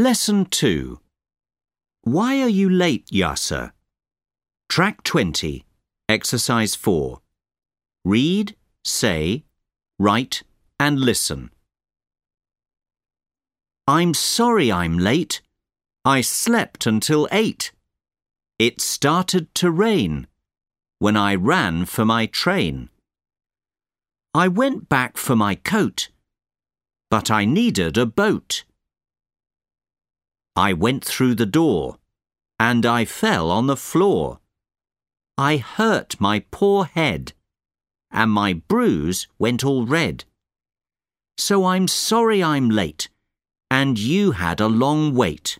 Lesson 2 Why are you late, Yasser? Track 20, Exercise 4. Read, say, write, and listen. I'm sorry I'm late. I slept until 8. It started to rain when I ran for my train. I went back for my coat, but I needed a boat. I went through the door, and I fell on the floor. I hurt my poor head, and my bruise went all red. So I'm sorry I'm late, and you had a long wait.